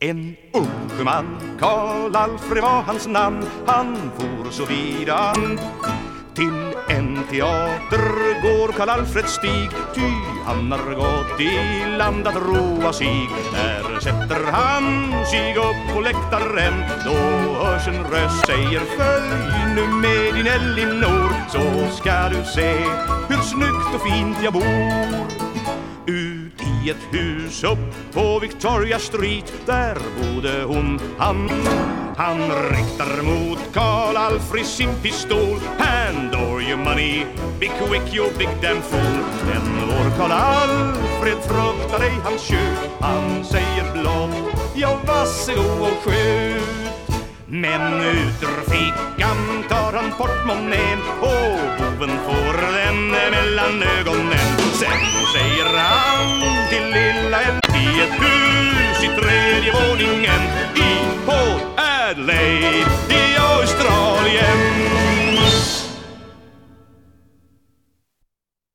En ung sjöman, Karl Alfred var hans namn. Han for så vida till en teater. Går Karl Alfred stig Ty han har gått i land att roa sig. Där sätter han sig upp på läktaren Då hörs en röst säger Följ nu med din Elinor Så ska du se hur snyggt och fint jag bor i ett hus upp på Victoria Street. Där bodde hon, han. Han riktar mot Karl Alfred sin pistol. Hand or your money, be quick you big damn fool. Men vår Karl Alfred fruktar ej hans tjuv Han säger blott, ja varsågod och skjut. Men ut ur fickan tar han portmonnän i ett hus i tredje våningen i Port Adelaide.